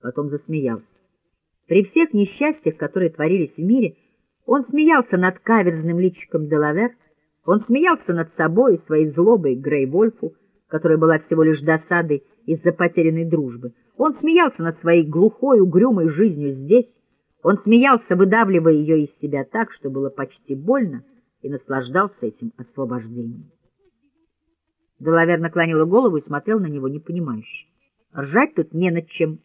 Потом засмеялся. При всех несчастьях, которые творились в мире, он смеялся над каверзным личиком Делавер, он смеялся над собой и своей злобой Грей Вольфу, которая была всего лишь досадой из-за потерянной дружбы. Он смеялся над своей глухой, угрюмой жизнью здесь. Он смеялся, выдавливая ее из себя так, что было почти больно, и наслаждался этим освобождением. Делавер наклонила голову и смотрел на него непонимающе. Ржать тут не над чем.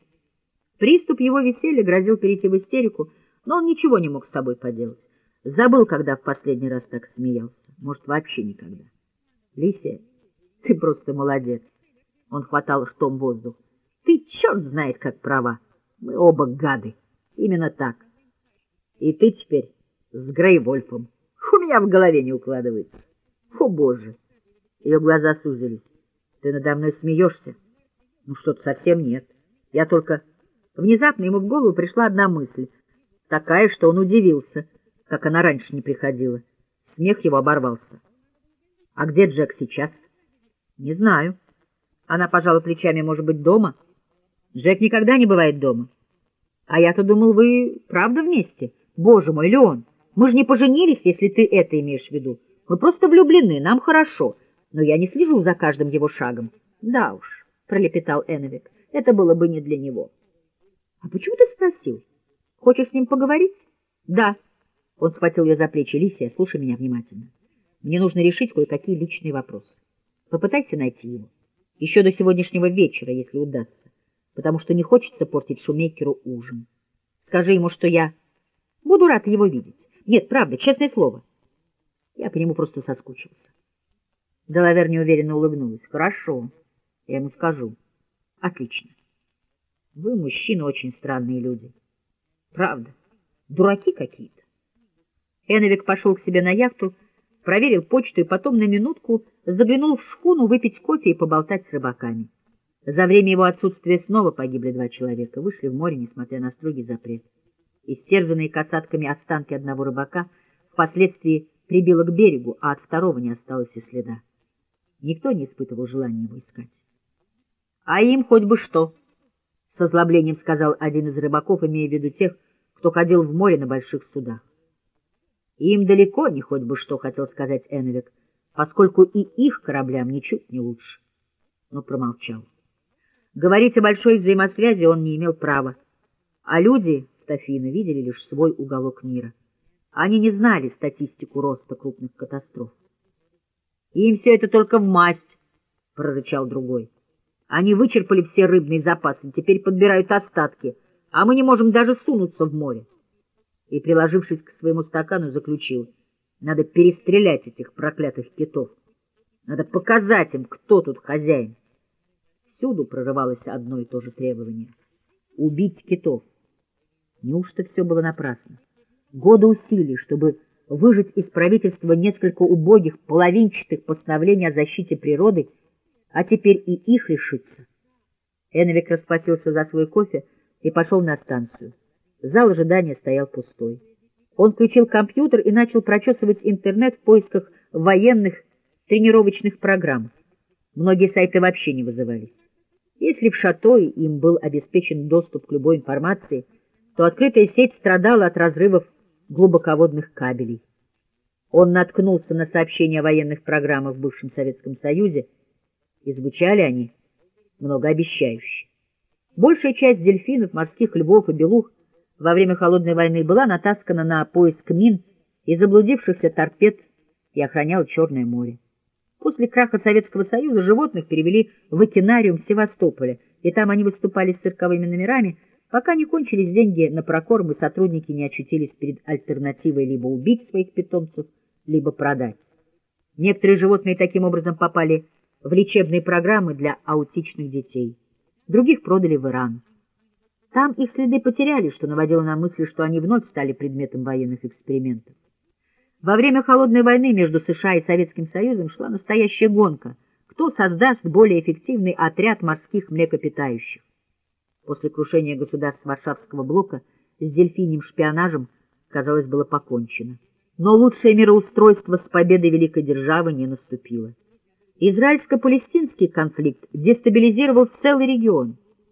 Приступ его веселья грозил перейти в истерику, но он ничего не мог с собой поделать. Забыл, когда в последний раз так смеялся. Может, вообще никогда. Лисия, ты просто молодец. Он хватал ртом воздух. Ты черт знает, как права. Мы оба гады. Именно так. И ты теперь с Грейвольфом. У меня в голове не укладывается. О, Боже! Ее глаза сузились. Ты надо мной смеешься? Ну, что-то совсем нет. Я только... Внезапно ему в голову пришла одна мысль, такая, что он удивился, как она раньше не приходила. Смех его оборвался. — А где Джек сейчас? — Не знаю. Она пожала плечами, может быть, дома? Джек никогда не бывает дома. — А я-то думал, вы правда вместе? Боже мой, Леон, мы же не поженились, если ты это имеешь в виду. Мы просто влюблены, нам хорошо, но я не слежу за каждым его шагом. — Да уж, — пролепетал Эновик, — это было бы не для него. — а почему ты спросил? Хочешь с ним поговорить? Да. Он схватил ее за плечи. Лисия, слушай меня внимательно. Мне нужно решить кое-какие личные вопросы. Попытайся найти его. Еще до сегодняшнего вечера, если удастся. Потому что не хочется портить Шумейкеру ужин. Скажи ему, что я буду рад его видеть. Нет, правда, честное слово. Я по нему просто соскучился. Делавер неуверенно улыбнулась. Хорошо, я ему скажу. Отлично. Вы, мужчины, очень странные люди. Правда, дураки какие-то. Эновик пошел к себе на яхту, проверил почту и потом на минутку заглянул в шхуну выпить кофе и поболтать с рыбаками. За время его отсутствия снова погибли два человека, вышли в море, несмотря на строгий запрет. Истерзанные касатками останки одного рыбака впоследствии прибило к берегу, а от второго не осталось и следа. Никто не испытывал желания его искать. — А им хоть бы что! — с озлоблением сказал один из рыбаков, имея в виду тех, кто ходил в море на больших судах. Им далеко не хоть бы что, хотел сказать Эновик, поскольку и их кораблям ничуть не лучше. Но промолчал. Говорить о большой взаимосвязи он не имел права, а люди в Тафино видели лишь свой уголок мира. Они не знали статистику роста крупных катастроф. — Им все это только в масть, — прорычал другой. Они вычерпали все рыбные запасы, теперь подбирают остатки, а мы не можем даже сунуться в море. И, приложившись к своему стакану, заключил, надо перестрелять этих проклятых китов. Надо показать им, кто тут хозяин. Всюду прорывалось одно и то же требование — убить китов. Неужто все было напрасно? Годы усилий, чтобы выжить из правительства несколько убогих, половинчатых постановлений о защите природы — а теперь и их лишиться. Эновик расплатился за свой кофе и пошел на станцию. Зал ожидания стоял пустой. Он включил компьютер и начал прочесывать интернет в поисках военных тренировочных программ. Многие сайты вообще не вызывались. Если в шато им был обеспечен доступ к любой информации, то открытая сеть страдала от разрывов глубоководных кабелей. Он наткнулся на сообщения о военных программах в бывшем Советском Союзе, и звучали они многообещающе. Большая часть дельфинов, морских львов и белух во время Холодной войны была натаскана на поиск мин и заблудившихся торпед и охраняла Черное море. После краха Советского Союза животных перевели в океанариум Севастополя, и там они выступали с цирковыми номерами, пока не кончились деньги на прокорм, и сотрудники не очутились перед альтернативой либо убить своих питомцев, либо продать. Некоторые животные таким образом попали в лечебные программы для аутичных детей. Других продали в Иран. Там их следы потеряли, что наводило на мысль, что они вновь стали предметом военных экспериментов. Во время Холодной войны между США и Советским Союзом шла настоящая гонка, кто создаст более эффективный отряд морских млекопитающих. После крушения государств Варшавского блока с дельфиним шпионажем, казалось, было покончено. Но лучшее мироустройство с победой великой державы не наступило. Израильско-палестинский конфликт дестабилизировал целый регион –